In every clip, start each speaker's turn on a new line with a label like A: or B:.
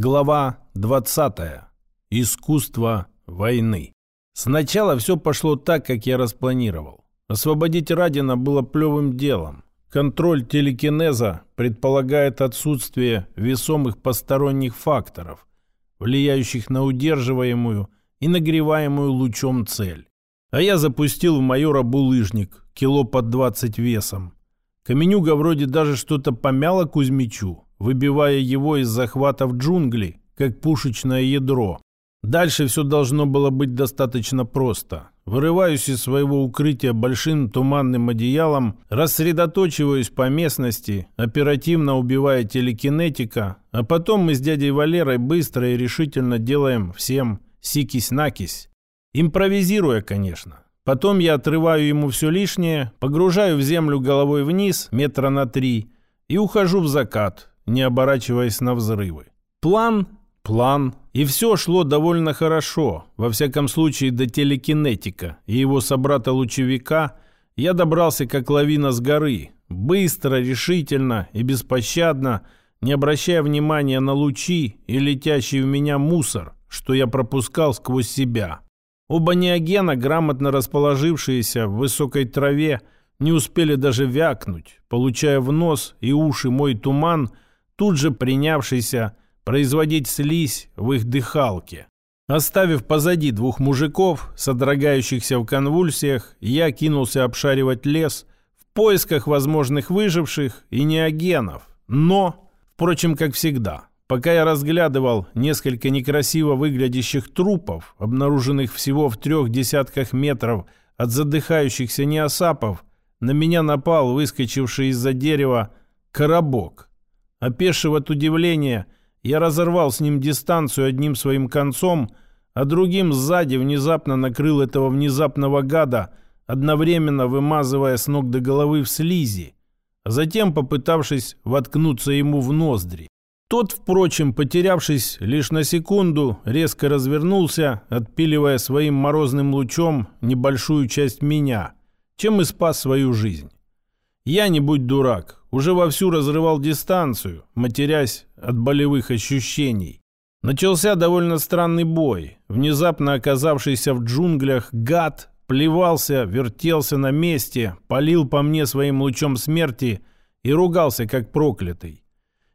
A: Глава 20. Искусство войны. Сначала все пошло так, как я распланировал. Освободить Радина было плевым делом. Контроль телекинеза предполагает отсутствие весомых посторонних факторов, влияющих на удерживаемую и нагреваемую лучом цель. А я запустил в майора булыжник, кило под 20 весом. Каменюга вроде даже что-то помяла Кузьмичу, выбивая его из захватов джунглей, как пушечное ядро. Дальше все должно было быть достаточно просто. Вырываюсь из своего укрытия большим туманным одеялом, рассредоточиваюсь по местности, оперативно убивая телекинетика, а потом мы с дядей Валерой быстро и решительно делаем всем сикись-накись. Импровизируя, конечно. Потом я отрываю ему все лишнее, погружаю в землю головой вниз метра на три и ухожу в закат, не оборачиваясь на взрывы. План, план, и все шло довольно хорошо. Во всяком случае, до телекинетика и его собрата-лучевика я добрался как лавина с горы, быстро, решительно и беспощадно, не обращая внимания на лучи и летящий в меня мусор, что я пропускал сквозь себя. Оба неогена, грамотно расположившиеся в высокой траве, не успели даже вякнуть, получая в нос и уши мой туман – тут же принявшийся производить слизь в их дыхалке. Оставив позади двух мужиков, содрогающихся в конвульсиях, я кинулся обшаривать лес в поисках возможных выживших и неогенов. Но, впрочем, как всегда, пока я разглядывал несколько некрасиво выглядящих трупов, обнаруженных всего в трех десятках метров от задыхающихся неосапов, на меня напал выскочивший из-за дерева коробок. Опешив от удивления, я разорвал с ним дистанцию одним своим концом, а другим сзади внезапно накрыл этого внезапного гада, одновременно вымазывая с ног до головы в слизи, а затем попытавшись воткнуться ему в ноздри. Тот, впрочем, потерявшись лишь на секунду, резко развернулся, отпиливая своим морозным лучом небольшую часть меня, чем и спас свою жизнь. Я, не будь дурак, уже вовсю разрывал дистанцию, матерясь от болевых ощущений. Начался довольно странный бой. Внезапно оказавшийся в джунглях гад плевался, вертелся на месте, палил по мне своим лучом смерти и ругался, как проклятый.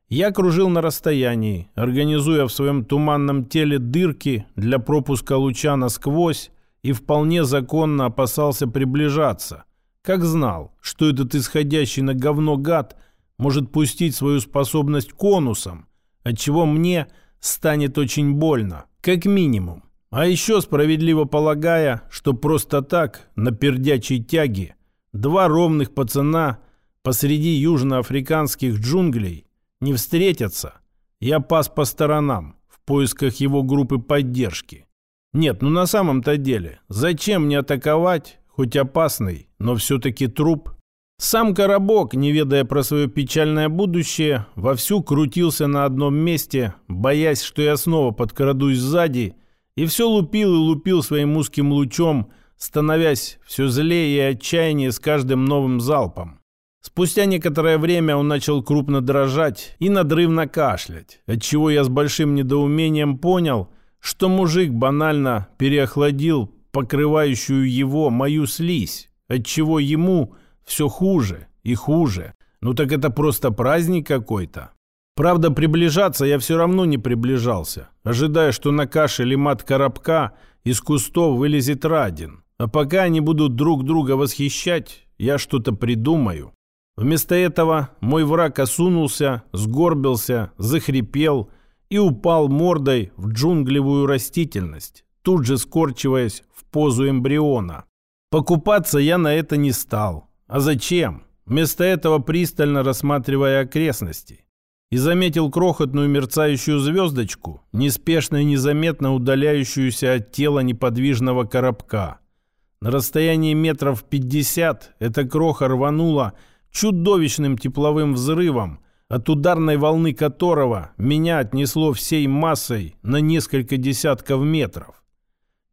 A: Я кружил на расстоянии, организуя в своем туманном теле дырки для пропуска луча насквозь и вполне законно опасался приближаться – как знал, что этот исходящий на говно гад может пустить свою способность конусом, отчего мне станет очень больно, как минимум. А еще справедливо полагая, что просто так, на пердячей тяге, два ровных пацана посреди южноафриканских джунглей не встретятся, я пас по сторонам в поисках его группы поддержки. Нет, ну на самом-то деле, зачем мне атаковать, хоть опасный, но все-таки труп. Сам Коробок, не ведая про свое печальное будущее, вовсю крутился на одном месте, боясь, что я снова подкрадусь сзади, и все лупил и лупил своим узким лучом, становясь все злее и отчаяннее с каждым новым залпом. Спустя некоторое время он начал крупно дрожать и надрывно кашлять, отчего я с большим недоумением понял, что мужик банально переохладил покрывающую его мою слизь, отчего ему все хуже и хуже. Ну так это просто праздник какой-то. Правда, приближаться я все равно не приближался, ожидая, что на каше лимат коробка из кустов вылезет Радин. А пока они будут друг друга восхищать, я что-то придумаю. Вместо этого мой враг осунулся, сгорбился, захрипел и упал мордой в джунглевую растительность, тут же скорчиваясь позу эмбриона. Покупаться я на это не стал. А зачем? Вместо этого пристально рассматривая окрестности. И заметил крохотную мерцающую звездочку, неспешно и незаметно удаляющуюся от тела неподвижного коробка. На расстоянии метров пятьдесят эта кроха рванула чудовищным тепловым взрывом, от ударной волны которого меня отнесло всей массой на несколько десятков метров.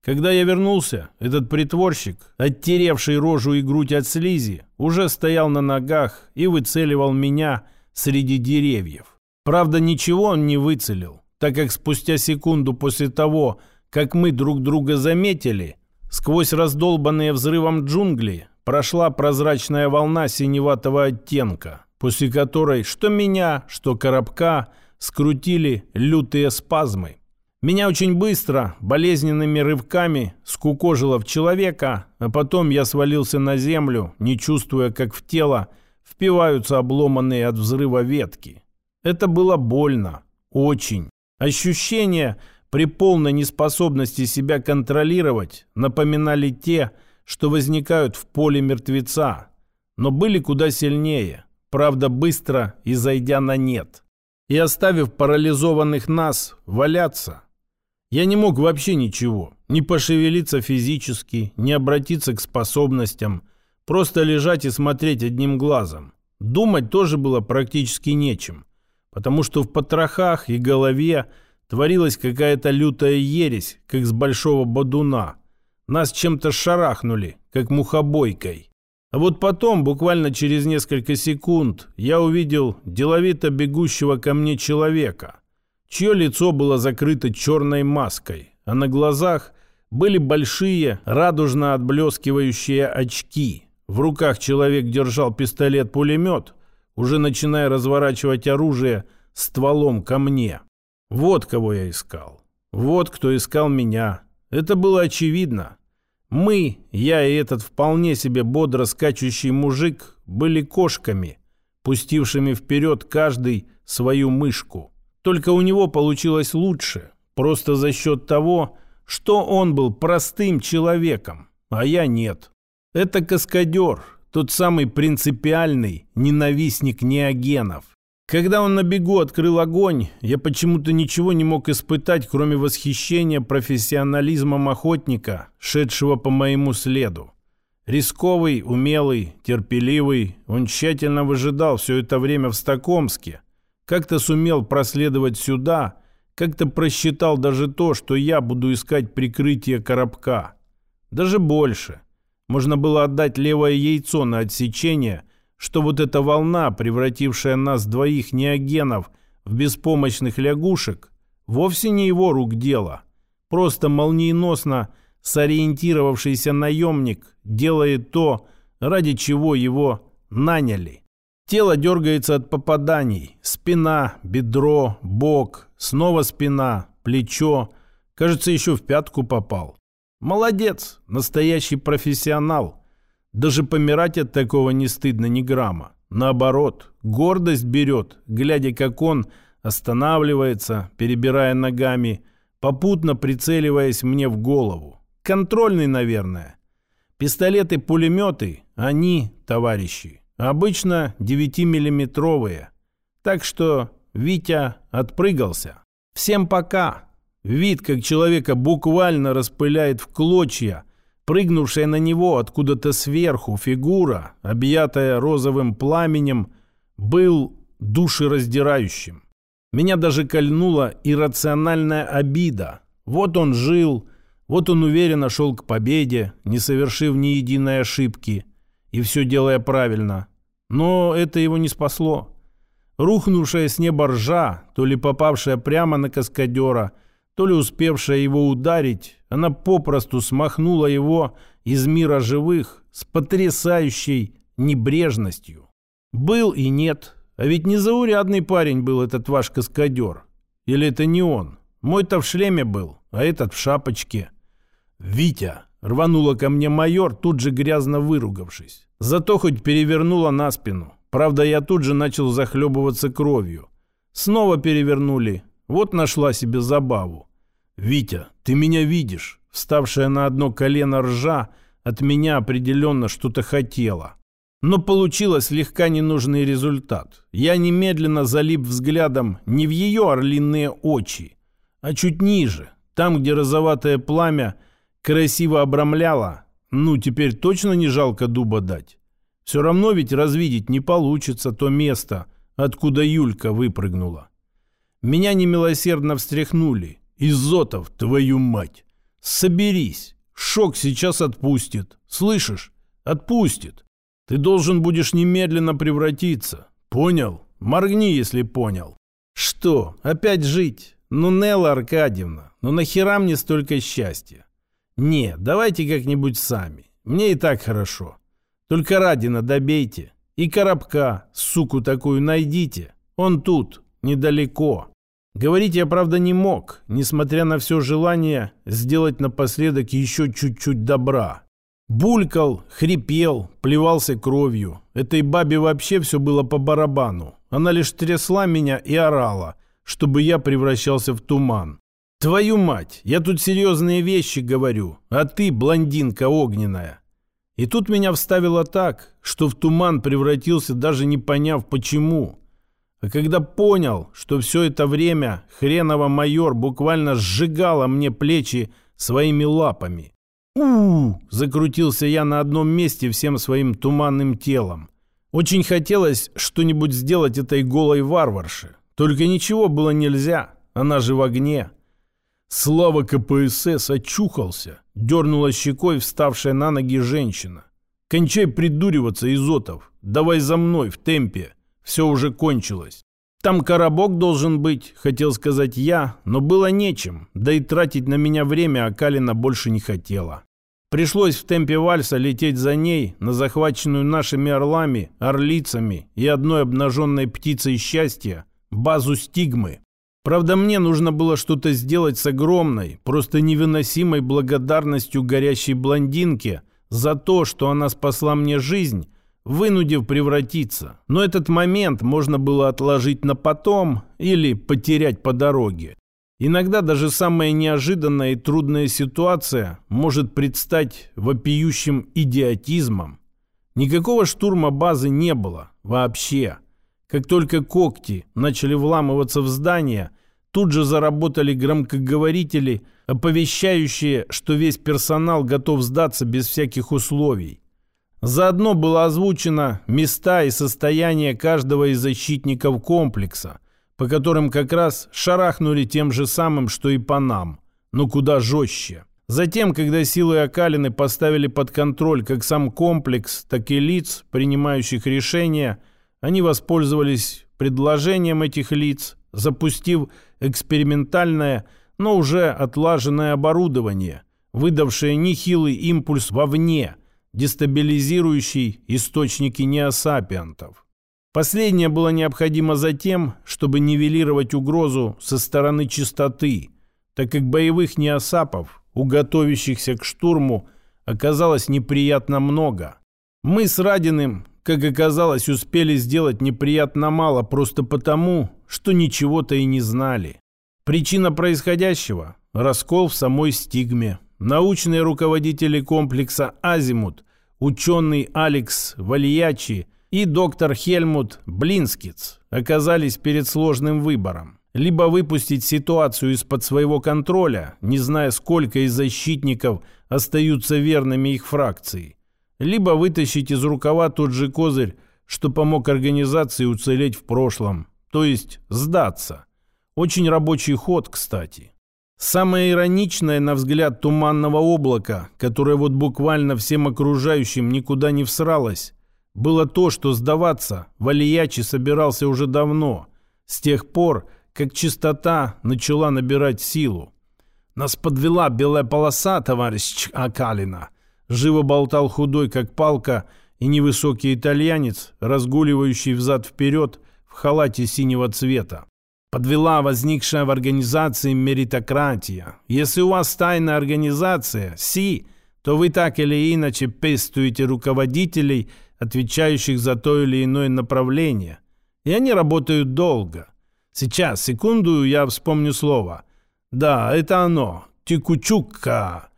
A: Когда я вернулся, этот притворщик, оттеревший рожу и грудь от слизи, уже стоял на ногах и выцеливал меня среди деревьев. Правда, ничего он не выцелил. так как спустя секунду после того, как мы друг друга заметили, сквозь раздолбанные взрывом джунгли прошла прозрачная волна синеватого оттенка, после которой что меня, что коробка скрутили лютые спазмы. Меня очень быстро, болезненными рывками, скукожило в человека, а потом я свалился на землю, не чувствуя, как в тело впиваются обломанные от взрыва ветки. Это было больно. Очень. Ощущения при полной неспособности себя контролировать напоминали те, что возникают в поле мертвеца, но были куда сильнее, правда быстро и зайдя на нет. И оставив парализованных нас валяться – я не мог вообще ничего, не пошевелиться физически, не обратиться к способностям, просто лежать и смотреть одним глазом. Думать тоже было практически нечем, потому что в потрохах и голове творилась какая-то лютая ересь, как с большого бодуна. Нас чем-то шарахнули, как мухобойкой. А вот потом, буквально через несколько секунд, я увидел деловито бегущего ко мне человека – чье лицо было закрыто черной маской, а на глазах были большие, радужно отблескивающие очки. В руках человек держал пистолет-пулемет, уже начиная разворачивать оружие стволом ко мне. Вот кого я искал. Вот кто искал меня. Это было очевидно. Мы, я и этот вполне себе бодро скачущий мужик, были кошками, пустившими вперед каждый свою мышку. Только у него получилось лучше, просто за счет того, что он был простым человеком, а я нет. Это каскадер, тот самый принципиальный ненавистник неогенов. Когда он на бегу открыл огонь, я почему-то ничего не мог испытать, кроме восхищения профессионализмом охотника, шедшего по моему следу. Рисковый, умелый, терпеливый, он тщательно выжидал все это время в Стокомске, как-то сумел проследовать сюда, как-то просчитал даже то, что я буду искать прикрытие коробка. Даже больше. Можно было отдать левое яйцо на отсечение, что вот эта волна, превратившая нас двоих неогенов в беспомощных лягушек, вовсе не его рук дело. Просто молниеносно сориентировавшийся наемник делает то, ради чего его наняли. Тело дергается от попаданий. Спина, бедро, бок, снова спина, плечо. Кажется, еще в пятку попал. Молодец, настоящий профессионал. Даже помирать от такого не стыдно ни грамма. Наоборот, гордость берет, глядя, как он останавливается, перебирая ногами, попутно прицеливаясь мне в голову. Контрольный, наверное. Пистолеты-пулеметы, они, товарищи, Обычно 9-миллиметровые. Так что Витя отпрыгался. Всем пока. Вид, как человека буквально распыляет в клочья, прыгнувшая на него откуда-то сверху фигура, объятая розовым пламенем, был душераздирающим. Меня даже кольнула иррациональная обида. Вот он жил, вот он уверенно шел к победе, не совершив ни единой ошибки, и все делая правильно. Но это его не спасло. Рухнувшая с неба ржа, то ли попавшая прямо на каскадера, то ли успевшая его ударить, она попросту смахнула его из мира живых с потрясающей небрежностью. Был и нет. А ведь незаурядный парень был этот ваш каскадер. Или это не он? Мой-то в шлеме был, а этот в шапочке. «Витя!» — рванула ко мне майор, тут же грязно выругавшись. Зато хоть перевернула на спину. Правда, я тут же начал захлебываться кровью. Снова перевернули. Вот нашла себе забаву. «Витя, ты меня видишь?» Вставшая на одно колено ржа от меня определенно что-то хотела. Но получилось слегка ненужный результат. Я немедленно залип взглядом не в ее орлиные очи, а чуть ниже, там, где розоватое пламя красиво обрамляло ну, теперь точно не жалко дуба дать. Все равно ведь развидеть не получится то место, откуда Юлька выпрыгнула. Меня немилосердно встряхнули. Изотов, твою мать! Соберись! Шок сейчас отпустит. Слышишь? Отпустит. Ты должен будешь немедленно превратиться. Понял? Моргни, если понял. Что, опять жить? Ну, Нелла Аркадьевна, ну нахера мне столько счастья? Не, давайте как-нибудь сами. Мне и так хорошо. Только Радина добейте. И Коробка, суку такую, найдите. Он тут, недалеко. Говорить я, правда, не мог, несмотря на все желание сделать напоследок еще чуть-чуть добра. Булькал, хрипел, плевался кровью. Этой бабе вообще все было по барабану. Она лишь трясла меня и орала, чтобы я превращался в туман. «Твою мать, я тут серьезные вещи говорю, а ты блондинка огненная». И тут меня вставило так, что в туман превратился, даже не поняв почему. А когда понял, что все это время хреново майор буквально сжигала мне плечи своими лапами. у, закрутился я на одном месте всем своим туманным телом. Очень хотелось что-нибудь сделать этой голой варварше. Только ничего было нельзя, она же в огне. Слава КПСС очухался, дернула щекой вставшая на ноги женщина. «Кончай придуриваться, Изотов, давай за мной в темпе». Все уже кончилось. Там коробок должен быть, хотел сказать я, но было нечем, да и тратить на меня время Акалина больше не хотела. Пришлось в темпе вальса лететь за ней на захваченную нашими орлами, орлицами и одной обнаженной птицей счастья базу стигмы. Правда, мне нужно было что-то сделать с огромной, просто невыносимой благодарностью горящей блондинке за то, что она спасла мне жизнь вынудив превратиться. Но этот момент можно было отложить на потом или потерять по дороге. Иногда даже самая неожиданная и трудная ситуация может предстать вопиющим идиотизмом. Никакого штурма базы не было вообще. Как только когти начали вламываться в здание, тут же заработали громкоговорители, оповещающие, что весь персонал готов сдаться без всяких условий. Заодно было озвучено места и состояние каждого из защитников комплекса, по которым как раз шарахнули тем же самым, что и по нам, но куда жестче. Затем, когда силы Акалины поставили под контроль как сам комплекс, так и лиц, принимающих решения, они воспользовались предложением этих лиц, запустив экспериментальное, но уже отлаженное оборудование, выдавшее нехилый импульс вовне – дестабилизирующий источники неосапиантов. Последнее было необходимо за тем, чтобы нивелировать угрозу со стороны чистоты, так как боевых неосапов, уготовящихся к штурму, оказалось неприятно много. Мы с Радиным, как оказалось, успели сделать неприятно мало просто потому, что ничего-то и не знали. Причина происходящего – раскол в самой стигме – Научные руководители комплекса «Азимут», ученый Алекс Вальячи и доктор Хельмут Блинскиц оказались перед сложным выбором. Либо выпустить ситуацию из-под своего контроля, не зная, сколько из защитников остаются верными их фракции, либо вытащить из рукава тот же козырь, что помог организации уцелеть в прошлом, то есть сдаться. Очень рабочий ход, кстати. Самое ироничное, на взгляд туманного облака, которое вот буквально всем окружающим никуда не всралось, было то, что сдаваться Валиячи собирался уже давно, с тех пор, как чистота начала набирать силу. «Нас подвела белая полоса, товарищ Акалина», живо болтал худой, как палка, и невысокий итальянец, разгуливающий взад-вперед в халате синего цвета подвела возникшая в организации меритократия. Если у вас тайная организация, СИ, то вы так или иначе пестуете руководителей, отвечающих за то или иное направление. И они работают долго. Сейчас, секунду, я вспомню слово. Да, это оно. Текучука.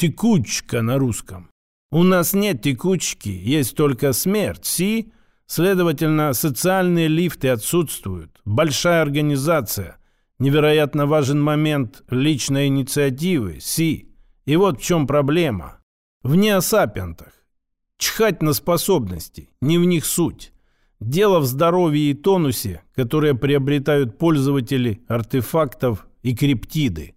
A: Текучка на русском. У нас нет текучки, есть только смерть. Си? Следовательно, социальные лифты отсутствуют. Большая организация. Невероятно важен момент личной инициативы, СИ. И вот в чем проблема. В неосапиантах. Чхать на способности, не в них суть. Дело в здоровье и тонусе, которые приобретают пользователи артефактов и криптиды.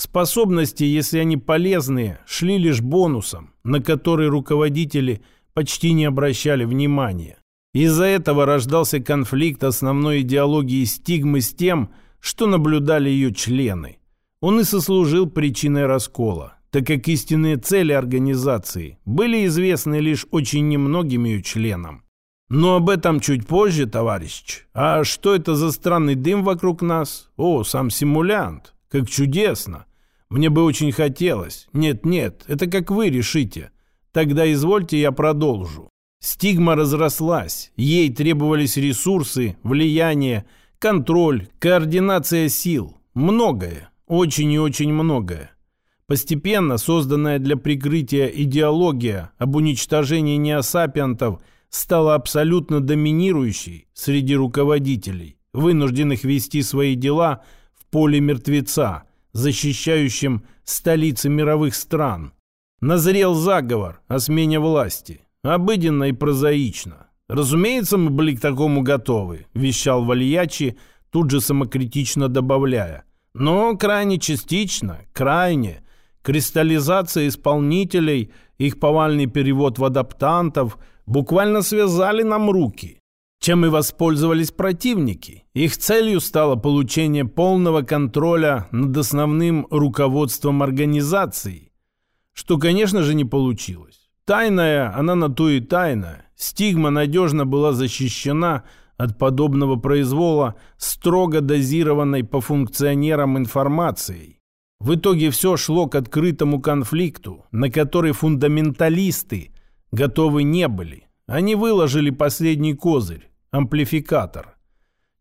A: Способности, если они полезные, шли лишь бонусом, на который руководители почти не обращали внимания. Из-за этого рождался конфликт основной идеологии стигмы с тем, что наблюдали ее члены. Он и сослужил причиной раскола, так как истинные цели организации были известны лишь очень немногим ее членам. Но об этом чуть позже, товарищ. А что это за странный дым вокруг нас? О, сам симулянт. Как чудесно. Мне бы очень хотелось. Нет-нет, это как вы решите. Тогда извольте я продолжу. Стигма разрослась. Ей требовались ресурсы, влияние, контроль, координация сил. Многое. Очень и очень многое. Постепенно созданная для прикрытия идеология об уничтожении неосапиантов – стала абсолютно доминирующей среди руководителей, вынужденных вести свои дела в поле мертвеца, защищающим столицы мировых стран. Назрел заговор о смене власти. Обыденно и прозаично. «Разумеется, мы были к такому готовы», – вещал Вальячи, тут же самокритично добавляя. «Но крайне частично, крайне. Кристаллизация исполнителей, их повальный перевод в адаптантов – буквально связали нам руки, чем и воспользовались противники. Их целью стало получение полного контроля над основным руководством организации, что, конечно же, не получилось. Тайная, она на то и тайна. Стигма надежно была защищена от подобного произвола строго дозированной по функционерам информацией. В итоге все шло к открытому конфликту, на который фундаменталисты готовы не были. Они выложили последний козырь – амплификатор.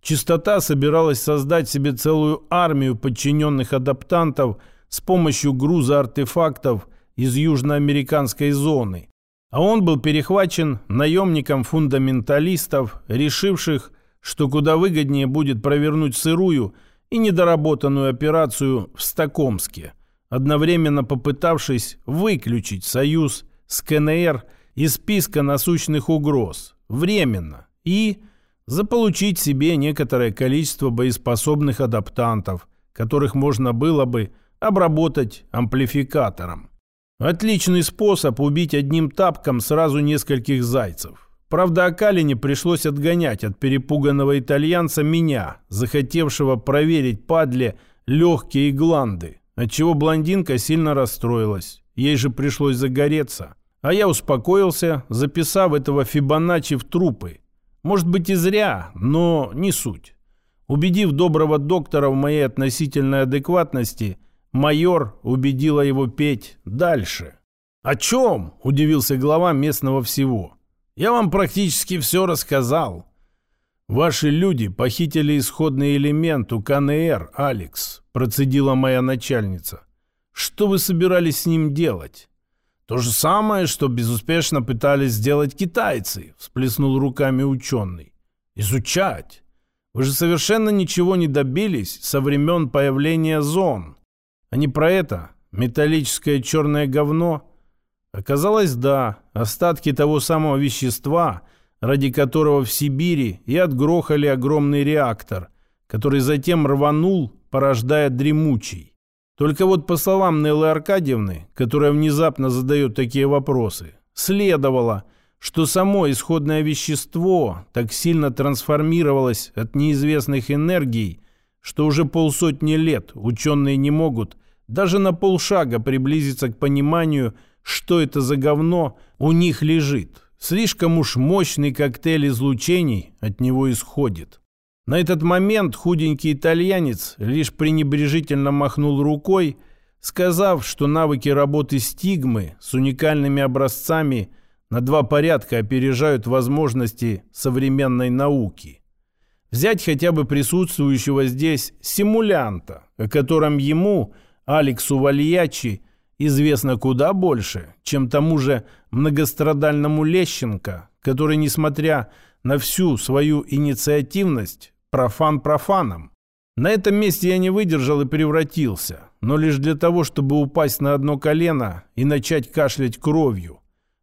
A: Чистота собиралась создать себе целую армию подчиненных адаптантов с помощью груза артефактов из южноамериканской зоны. А он был перехвачен наемником фундаменталистов, решивших, что куда выгоднее будет провернуть сырую и недоработанную операцию в Стокомске, одновременно попытавшись выключить союз с КНР – из списка насущных угроз временно и заполучить себе некоторое количество боеспособных адаптантов, которых можно было бы обработать амплификатором. Отличный способ убить одним тапком сразу нескольких зайцев. Правда, Акалине пришлось отгонять от перепуганного итальянца меня, захотевшего проверить падле легкие гланды, отчего блондинка сильно расстроилась. Ей же пришлось загореться. А я успокоился, записав этого Фибоначчи в трупы. Может быть и зря, но не суть. Убедив доброго доктора в моей относительной адекватности, майор убедила его петь дальше. «О чем?» – удивился глава местного всего. «Я вам практически все рассказал. Ваши люди похитили исходный элемент у КНР, Алекс», – процедила моя начальница. «Что вы собирались с ним делать?» То же самое, что безуспешно пытались сделать китайцы, всплеснул руками ученый. Изучать. Вы же совершенно ничего не добились со времен появления зон. А не про это. Металлическое черное говно. Оказалось, да, остатки того самого вещества, ради которого в Сибири и отгрохали огромный реактор, который затем рванул, порождая дремучий. Только вот по словам Неллы Аркадьевны, которая внезапно задает такие вопросы, следовало, что само исходное вещество так сильно трансформировалось от неизвестных энергий, что уже полсотни лет ученые не могут даже на полшага приблизиться к пониманию, что это за говно у них лежит. Слишком уж мощный коктейль излучений от него исходит. На этот момент худенький итальянец лишь пренебрежительно махнул рукой, сказав, что навыки работы стигмы с уникальными образцами на два порядка опережают возможности современной науки. Взять хотя бы присутствующего здесь симулянта, о котором ему, Алексу Вальячи, известно куда больше, чем тому же многострадальному Лещенко, который, несмотря на всю свою инициативность, профан профаном. На этом месте я не выдержал и превратился, но лишь для того, чтобы упасть на одно колено и начать кашлять кровью.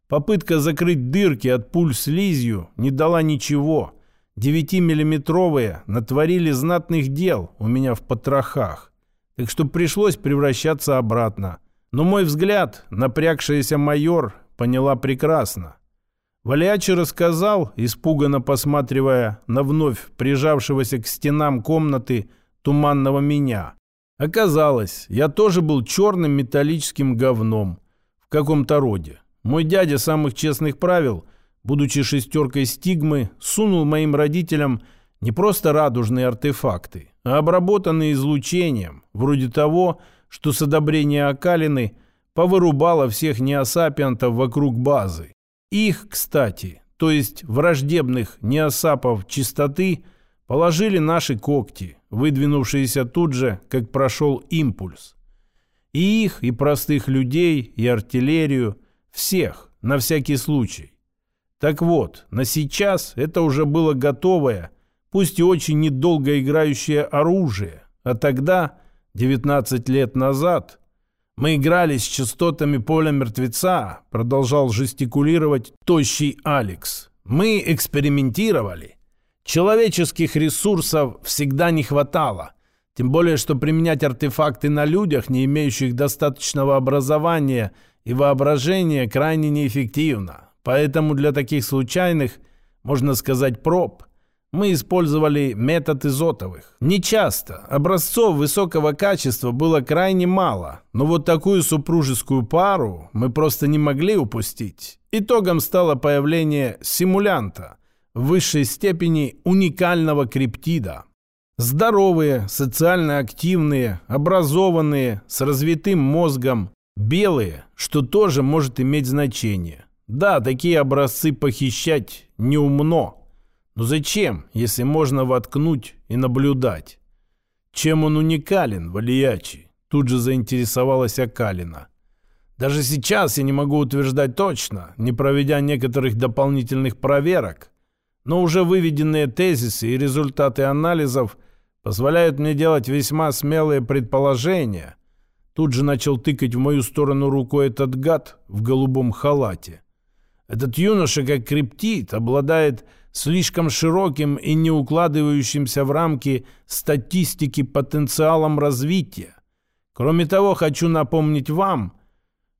A: Попытка закрыть дырки от пуль слизью не дала ничего. Девятимиллиметровые натворили знатных дел у меня в потрохах. Так что пришлось превращаться обратно. Но мой взгляд, напрягшаяся майор, поняла прекрасно. Валиачи рассказал, испуганно посматривая на вновь прижавшегося к стенам комнаты туманного меня. Оказалось, я тоже был черным металлическим говном в каком-то роде. Мой дядя самых честных правил, будучи шестеркой стигмы, сунул моим родителям не просто радужные артефакты, а обработанные излучением, вроде того, что с одобрения Акалины повырубало всех неосапиантов вокруг базы. Их, кстати, то есть враждебных неосапов чистоты, положили наши когти, выдвинувшиеся тут же, как прошел импульс. И их, и простых людей, и артиллерию, всех, на всякий случай. Так вот, на сейчас это уже было готовое, пусть и очень недолго играющее оружие, а тогда, 19 лет назад, мы играли с частотами поля мертвеца, продолжал жестикулировать тощий Алекс. Мы экспериментировали. Человеческих ресурсов всегда не хватало. Тем более, что применять артефакты на людях, не имеющих достаточного образования и воображения, крайне неэффективно. Поэтому для таких случайных, можно сказать, проб, мы использовали метод изотовых. Не часто. Образцов высокого качества было крайне мало. Но вот такую супружескую пару мы просто не могли упустить. Итогом стало появление симулянта в высшей степени уникального криптида. Здоровые, социально активные, образованные, с развитым мозгом, белые, что тоже может иметь значение. Да, такие образцы похищать неумно. Но зачем, если можно воткнуть и наблюдать? Чем он уникален, Валиячи? Тут же заинтересовалась Акалина. Даже сейчас я не могу утверждать точно, не проведя некоторых дополнительных проверок, но уже выведенные тезисы и результаты анализов позволяют мне делать весьма смелые предположения. Тут же начал тыкать в мою сторону рукой этот гад в голубом халате. Этот юноша, как криптит, обладает слишком широким и не укладывающимся в рамки статистики потенциалом развития. Кроме того, хочу напомнить вам,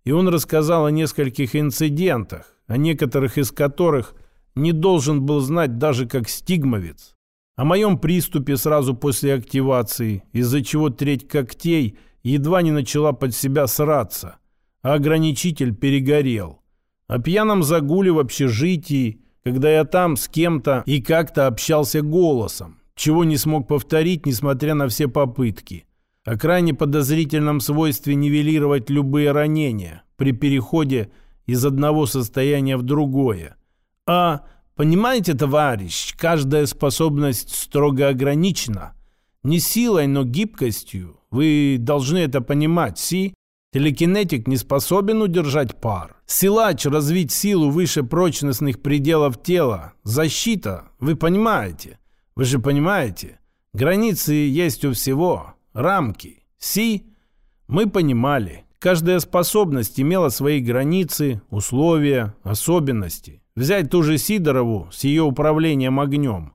A: и он рассказал о нескольких инцидентах, о некоторых из которых не должен был знать даже как стигмовец. О моем приступе сразу после активации, из-за чего треть когтей едва не начала под себя сраться, а ограничитель перегорел. О пьяном загуле в общежитии, когда я там с кем-то и как-то общался голосом, чего не смог повторить, несмотря на все попытки. О крайне подозрительном свойстве нивелировать любые ранения при переходе из одного состояния в другое. А, понимаете, товарищ, каждая способность строго ограничена. Не силой, но гибкостью. Вы должны это понимать, си? Телекинетик не способен удержать пар. Силач развить силу выше прочностных пределов тела. Защита, вы понимаете. Вы же понимаете. Границы есть у всего. Рамки. Си. Мы понимали. Каждая способность имела свои границы, условия, особенности. Взять ту же Сидорову с ее управлением огнем.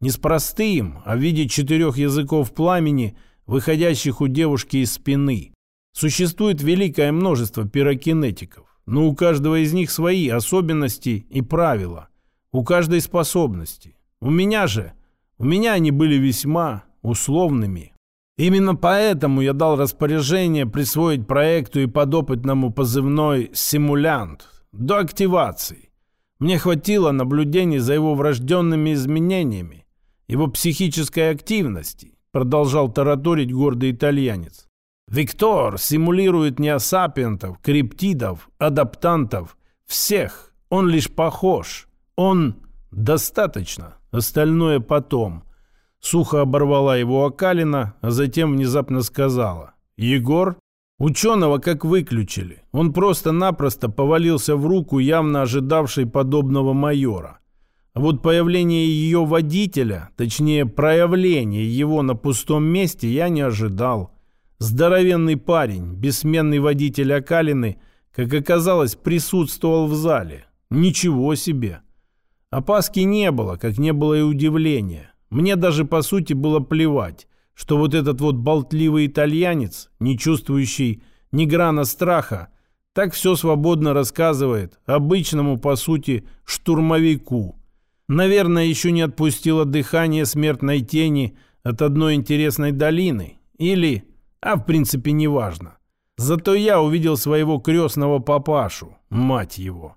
A: Не с простым, а в виде четырех языков пламени, выходящих у девушки из спины. Существует великое множество пирокинетиков, но у каждого из них свои особенности и правила, у каждой способности. У меня же, у меня они были весьма условными. Именно поэтому я дал распоряжение присвоить проекту и подопытному позывной «Симулянт» до активации. Мне хватило наблюдений за его врожденными изменениями, его психической активности, продолжал тараторить гордый итальянец. Виктор симулирует неосапиентов, криптидов, адаптантов, всех. Он лишь похож. Он достаточно. Остальное потом. Сухо оборвала его Акалина, а затем внезапно сказала. «Егор?» Ученого как выключили. Он просто-напросто повалился в руку явно ожидавшей подобного майора. А вот появление ее водителя, точнее проявление его на пустом месте, я не ожидал. Здоровенный парень, бессменный водитель Акалины, как оказалось, присутствовал в зале. Ничего себе! Опаски не было, как не было и удивления. Мне даже, по сути, было плевать, что вот этот вот болтливый итальянец, не чувствующий ни грана страха, так все свободно рассказывает обычному, по сути, штурмовику. Наверное, еще не отпустило дыхание смертной тени от одной интересной долины или... А в принципе неважно. Зато я увидел своего крестного папашу, мать его.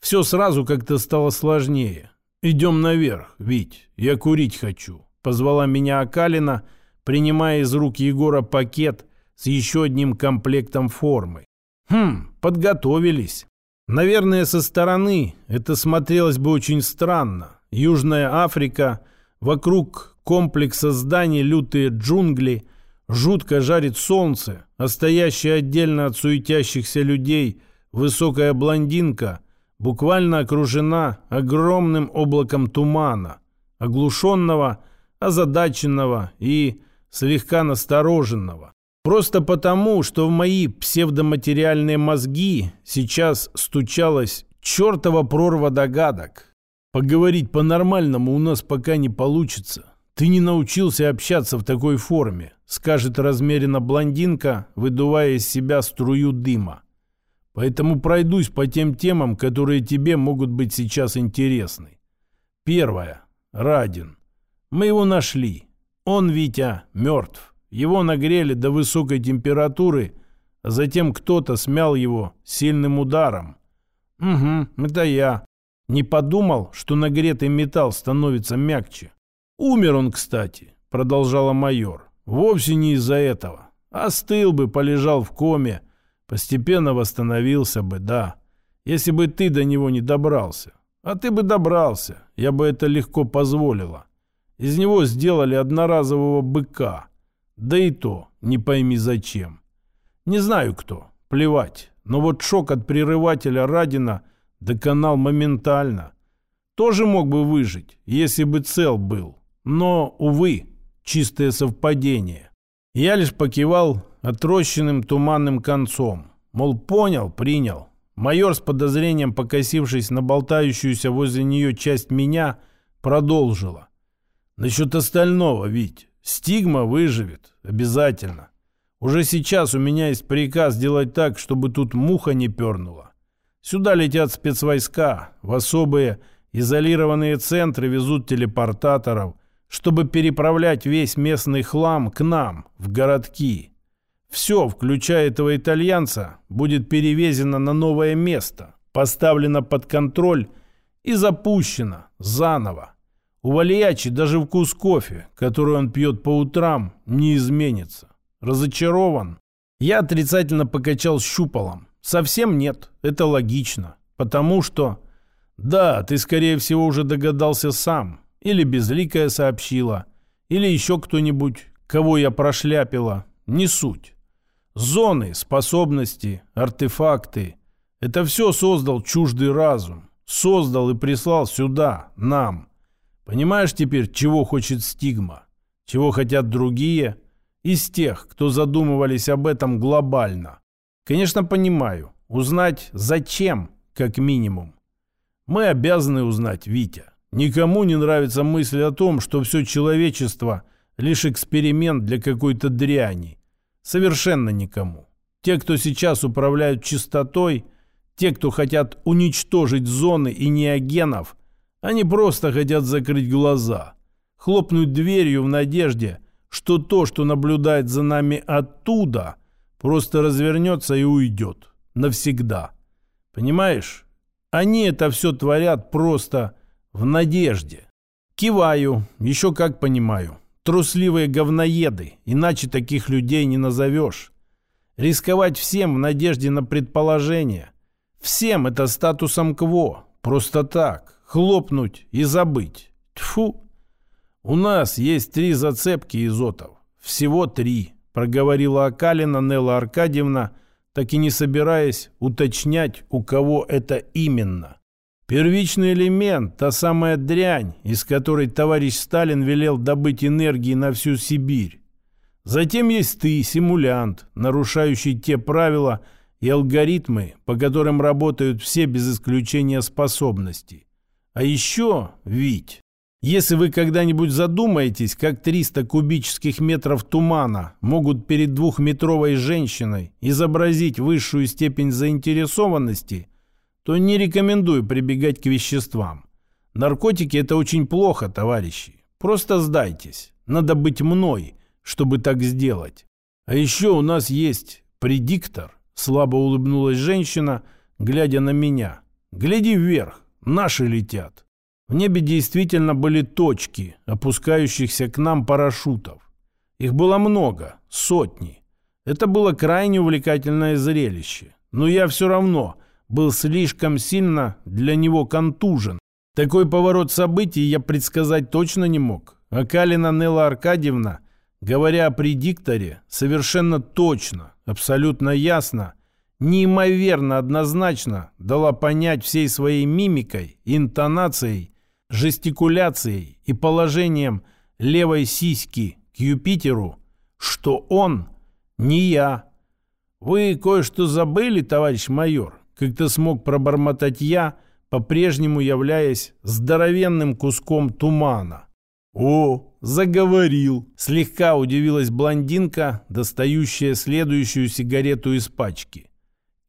A: Все сразу как-то стало сложнее. «Идем наверх, Вить, я курить хочу», — позвала меня Акалина, принимая из рук Егора пакет с еще одним комплектом формы. «Хм, подготовились». Наверное, со стороны это смотрелось бы очень странно. Южная Африка, вокруг комплекса зданий лютые джунгли, жутко жарит солнце, а стоящая отдельно от суетящихся людей высокая блондинка буквально окружена огромным облаком тумана, оглушенного, озадаченного и слегка настороженного. Просто потому, что в мои псевдоматериальные мозги сейчас стучалась чертова прорва догадок. Поговорить по-нормальному у нас пока не получится. Ты не научился общаться в такой форме, скажет размеренно блондинка, выдувая из себя струю дыма. Поэтому пройдусь по тем темам, которые тебе могут быть сейчас интересны. Первое. Радин. Мы его нашли. Он, Витя, мертв. Его нагрели до высокой температуры, а затем кто-то смял его сильным ударом. Угу, это я. Не подумал, что нагретый металл становится мягче. Умер он, кстати, продолжала майор. Вовсе не из-за этого. Остыл бы, полежал в коме, постепенно восстановился бы, да. Если бы ты до него не добрался. А ты бы добрался, я бы это легко позволила. Из него сделали одноразового быка. Да и то, не пойми зачем. Не знаю кто, плевать. Но вот шок от прерывателя Радина доконал моментально. Тоже мог бы выжить, если бы цел был. Но, увы, чистое совпадение. Я лишь покивал отрощенным туманным концом. Мол, понял, принял. Майор с подозрением, покосившись на болтающуюся возле нее часть меня, продолжила. Насчет остального, ведь Стигма выживет. Обязательно. Уже сейчас у меня есть приказ сделать так, чтобы тут муха не пернула. Сюда летят спецвойска, в особые изолированные центры везут телепортаторов, чтобы переправлять весь местный хлам к нам, в городки. Все, включая этого итальянца, будет перевезено на новое место, поставлено под контроль и запущено заново. У Вальячи даже вкус кофе, который он пьет по утрам, не изменится. Разочарован? Я отрицательно покачал щупалом. Совсем нет, это логично. Потому что... Да, ты, скорее всего, уже догадался сам. Или Безликая сообщила. Или еще кто-нибудь, кого я прошляпила. Не суть. Зоны, способности, артефакты. Это все создал чуждый разум. Создал и прислал сюда, нам. Понимаешь теперь, чего хочет стигма? Чего хотят другие? Из тех, кто задумывались об этом глобально. Конечно, понимаю. Узнать зачем, как минимум. Мы обязаны узнать, Витя. Никому не нравится мысль о том, что все человечество – лишь эксперимент для какой-то дряни. Совершенно никому. Те, кто сейчас управляют чистотой, те, кто хотят уничтожить зоны и неогенов, они просто хотят закрыть глаза, хлопнуть дверью в надежде, что то, что наблюдает за нами оттуда, просто развернется и уйдет. Навсегда. Понимаешь? Они это все творят просто в надежде. Киваю, еще как понимаю. Трусливые говноеды, иначе таких людей не назовешь. Рисковать всем в надежде на предположение. Всем это статусом кво, просто так хлопнуть и забыть. Тьфу! У нас есть три зацепки изотов. Всего три, проговорила Акалина Нелла Аркадьевна, так и не собираясь уточнять, у кого это именно. Первичный элемент, та самая дрянь, из которой товарищ Сталин велел добыть энергии на всю Сибирь. Затем есть ты, симулянт, нарушающий те правила и алгоритмы, по которым работают все без исключения способности. А еще, Вить, если вы когда-нибудь задумаетесь, как 300 кубических метров тумана могут перед двухметровой женщиной изобразить высшую степень заинтересованности, то не рекомендую прибегать к веществам. Наркотики – это очень плохо, товарищи. Просто сдайтесь. Надо быть мной, чтобы так сделать. А еще у нас есть предиктор, слабо улыбнулась женщина, глядя на меня. Гляди вверх, наши летят. В небе действительно были точки, опускающихся к нам парашютов. Их было много, сотни. Это было крайне увлекательное зрелище. Но я все равно был слишком сильно для него контужен. Такой поворот событий я предсказать точно не мог. А Калина Нелла Аркадьевна, говоря о предикторе, совершенно точно, абсолютно ясно, неимоверно однозначно дала понять всей своей мимикой, интонацией, жестикуляцией и положением левой сиськи к Юпитеру, что он не я. Вы кое-что забыли, товарищ майор, как-то смог пробормотать я, по-прежнему являясь здоровенным куском тумана. «О, заговорил!» Слегка удивилась блондинка, достающая следующую сигарету из пачки.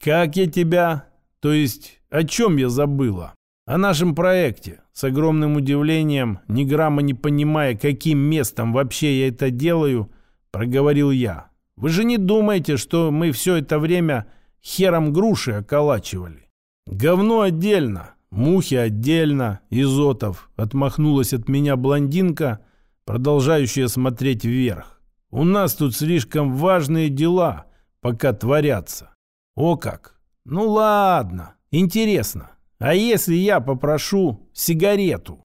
A: «Как я тебя? То есть, о чем я забыла?» «О нашем проекте». С огромным удивлением, ни грамма не понимая, каким местом вообще я это делаю, проговорил я. «Вы же не думаете, что мы все это время хером груши околачивали?» «Говно отдельно, мухи отдельно, Изотов», отмахнулась от меня блондинка, продолжающая смотреть вверх. «У нас тут слишком важные дела, пока творятся». «О как! Ну ладно, интересно, а если я попрошу сигарету?